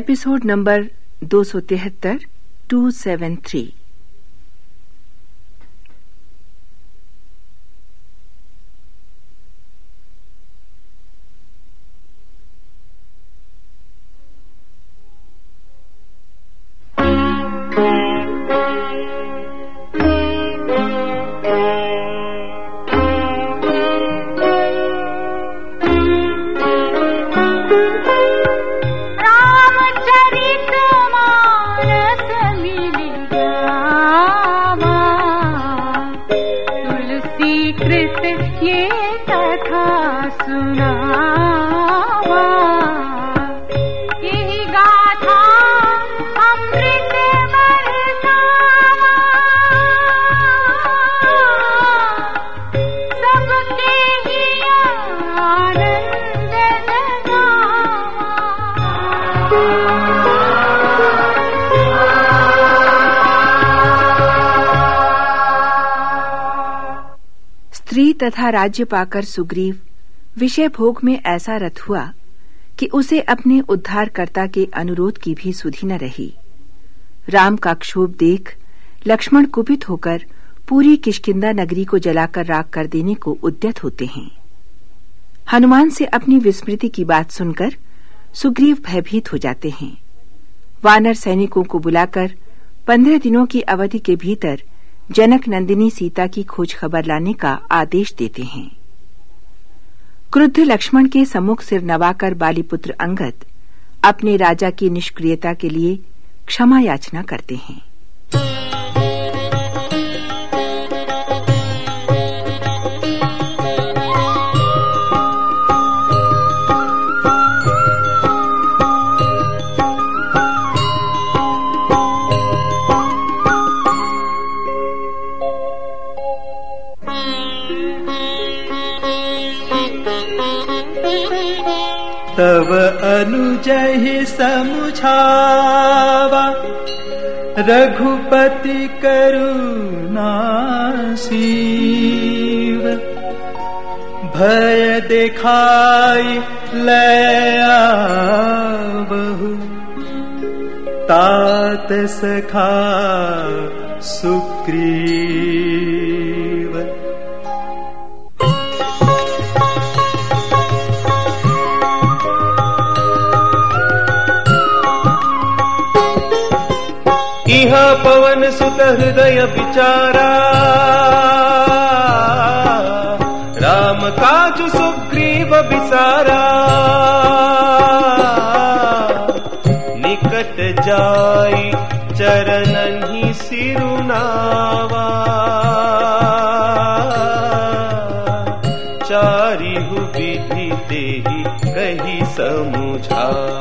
Episode number दो सौ तिहत्तर टू सेवन थ्री कृत ये कथा सुना। तथा राज्य पाकर सुग्रीव, विषय भोग में ऐसा रथ हुआ कि उसे अपने उद्धारकर्ता के अनुरोध की भी सुधि न रही। राम का क्षोभ देख लक्ष्मण कुपित होकर पूरी किशकिंदा नगरी को जलाकर राख कर देने को उद्यत होते हैं। हनुमान से अपनी विस्मृति की बात सुनकर सुग्रीव भयभीत हो जाते हैं। वानर सैनिकों को बुलाकर पंद्रह दिनों की अवधि के भीतर जनक नंदिनी सीता की खोज खबर लाने का आदेश देते हैं। क्रुद्ध लक्ष्मण के सम्मुख सिर नवाकर बालीपुत्र अंगत अपने राजा की निष्क्रियता के लिए क्षमा याचना करते हैं। अनुजहि समुझावा। रघुपति करुणासीव भय देखाई लया बहु तात सखा सुग्रीव। पवन सुत हृदय विचारा। राम काज सुग्रीव विसारा। निकट जाई चरण ही सिरुनावा। चारिहु विधि देही कही समुझावा सुनि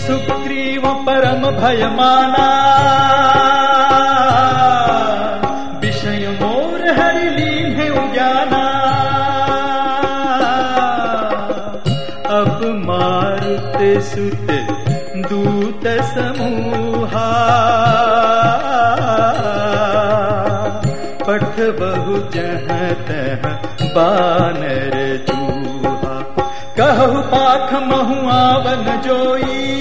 सुग्रीव परम भय माना विषय मोर हरि लीन है उजाना। अब मारुत सुत दूत समूहा। पठ बहु जह तह बानर चूहा कहु पाख महुआवन जोई।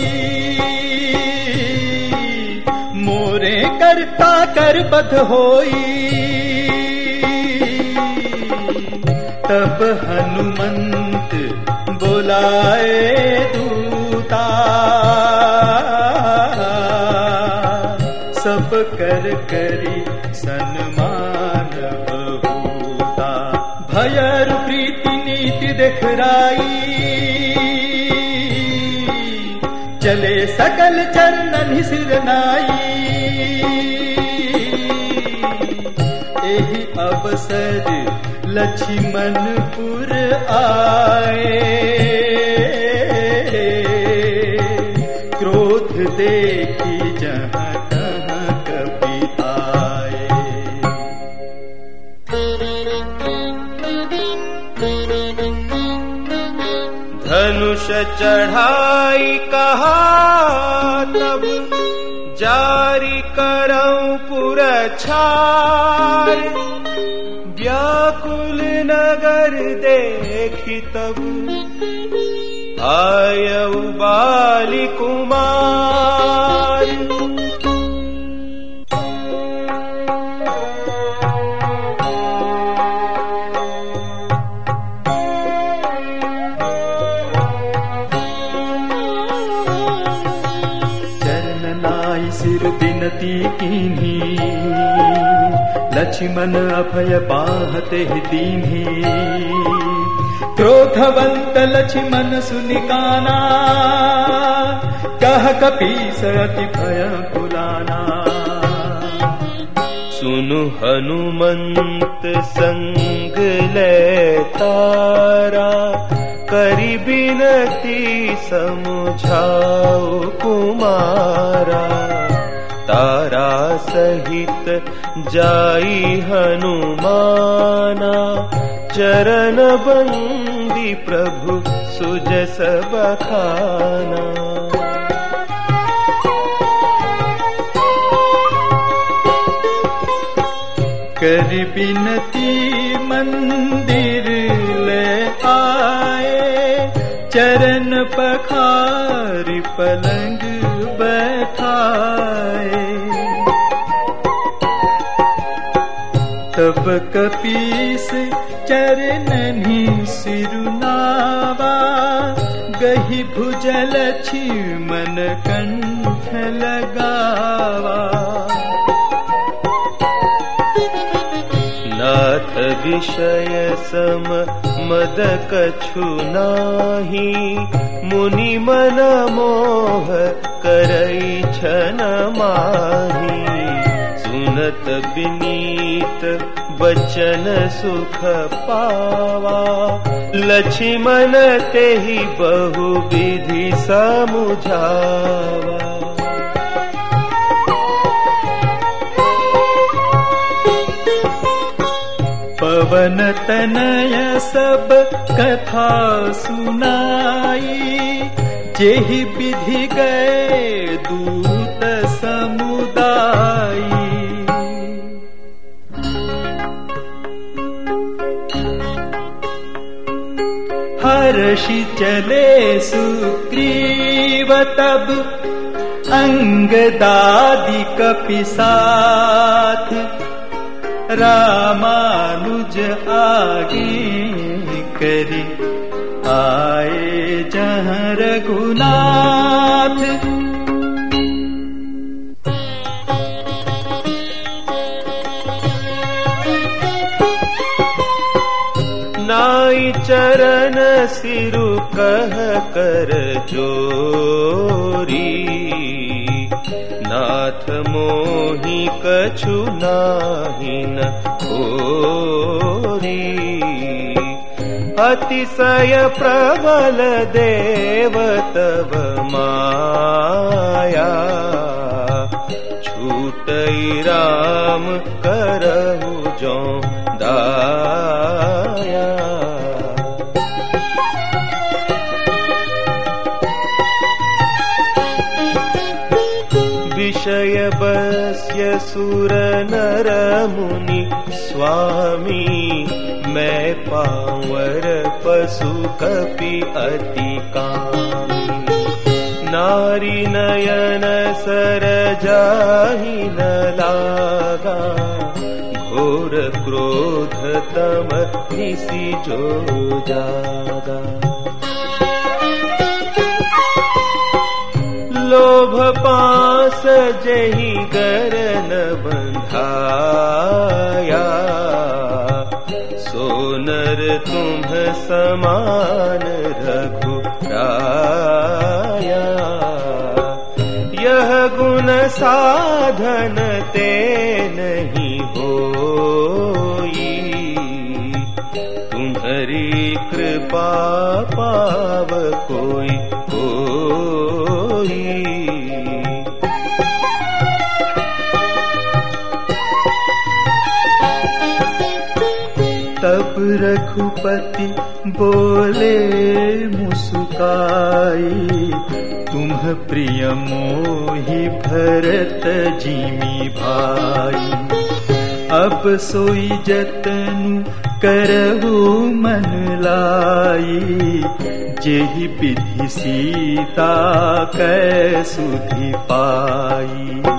मोरे करता कर बध होई। तब हनुमंत बोलाए दूता। सब कर करी सन्मान भयर प्रीति नीति दिखराई। चले सकल चंदन सिरनाई एही अवसर लक्ष्मणपुर आए। क्रोध देखी चढ़ाई कहा तब जारी करऊं पुरछार व्याकुल नगर देखी तब आय बाली कुमार। लक्ष्मण अभय पाहते दीन्ही क्रोधवंत लक्ष्मण सुनिकाना कह कपीस अति भय कुलाना सुनु हनुमंत संग ले तारा करी बिनती कुमारा सहित जाई हनुमाना चरण बंदी प्रभु सुजस बखाना कर बिनती मंदिर ले आए चरण पखार पलंग कपीस चरणनी सिरुनावा गही भुजल मन कंठ लगावा। नाथ विषय सम मद कछु नाही मुनि मन मोह करई छन माही विनीत बचन सुख पावा। लक्ष्मण ते ही बहु विधि समुझावा। पवन तनय सब कथा सुनाई जेहि विधि गए दूत चले सुग्रीव तब अंगदादि कपिसाथ रामानुज आगे करी। आए जहाँ रघुनाथ चरण सिरु कह कर जोरी नाथ मोहि कछु नाहिन ओरी अतिशय प्रबल देव तव माया। छूटई राम करहु जो सुर नर मुनि स्वामी, मैं पावर पशु कपि अति कामी। नारी नयन सर जाहि न लागा, घोर क्रोध तम निसी जो जागा। साधन ते नहीं होई। तुम्हारी कृपा पाव कोई कोई रघुपति बोले मुस्काई तुम प्रिय मोहि भरत जिमी भाई। अब सोई जतनु करहु मन लाई, जेहि विधि सीता कै सुधि पाई।